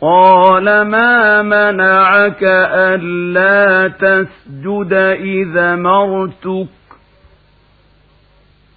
قال ما منعك ألا تسجد إذا مرتك؟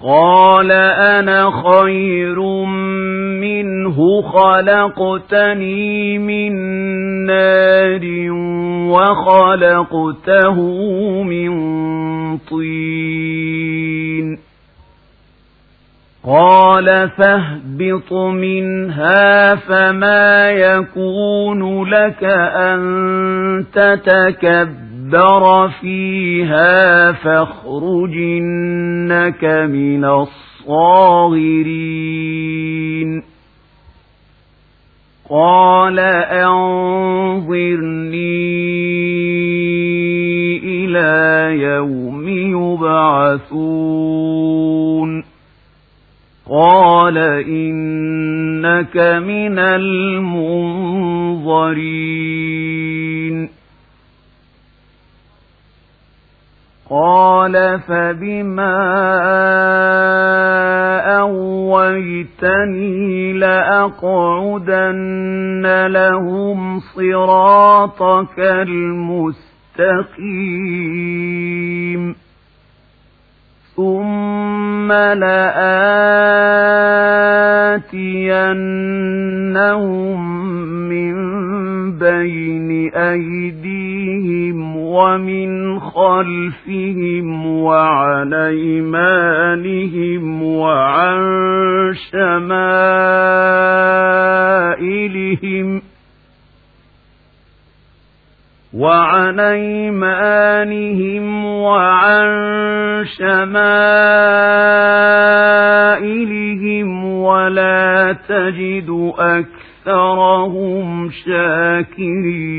قال أنا خير منه خلقتني من نار وخلقته من طين قال فاهبط منها فما يكون لك أن تتكبر فيها فاخرجنك من الصاغرين. قال أنظرني إلى يوم يبعثون. قال إنك من المنظرين قال فبما أويتني لأقعدن لهم صراطك المستقيم ثم لآتينهم من بين أيديهم ومن خلفهم وعن أيمانهم وعن شمائلهم وعن أيمانهم وعن شمائلهم ولا تجد أكثرهم شاكرين.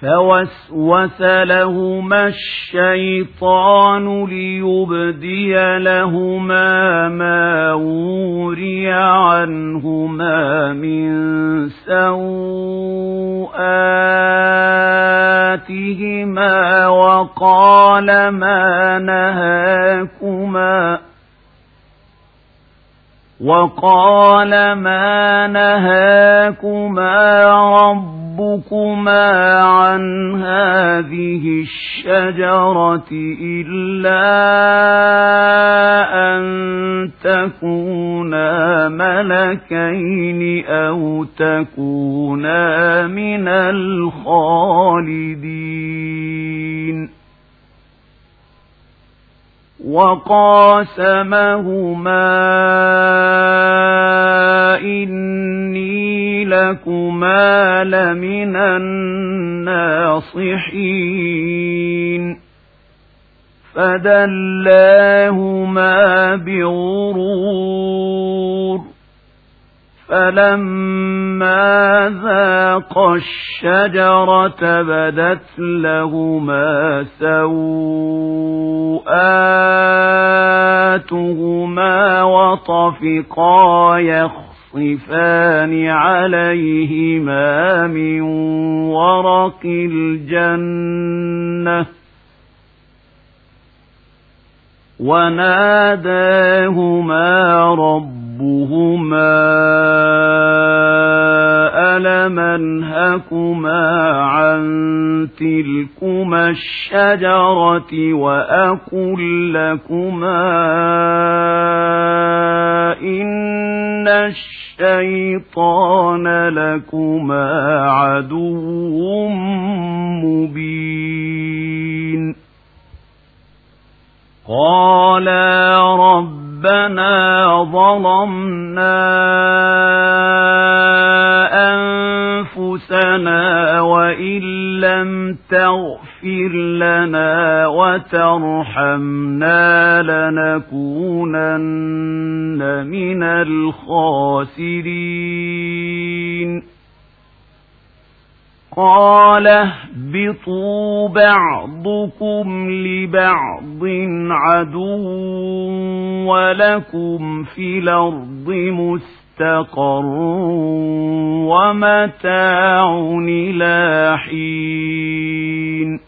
فوسوس لهما الشيطان ليبدي لهما ما وري عنهما من سوآتهما وقال ما نهاكما وقال ما نهاكما ربكما عن هذه الشجرة إلا أن تكونا ملكين أو تكونا من الخالدين وقاسمهما إني لكما لمن الناصحين فدلاهما بغرور فلما ذاقا الشجرة بدت لهما سوآتهما وطفقا يخصفان عليهما من ورق الجنة. وناداهما ربهما ألم أنهكما عن تلكما الشجرة وأقل لكما الشيطان لكما عدو مبين قالا ربنا ظلمنا أنفسنا وإن لم تغفر لنا وترحمنا لنكونن من الخاسرين. قال اهبطوا بعضكم لبعض عدو ولكم في الأرض مستقر ومتاع إلى حين.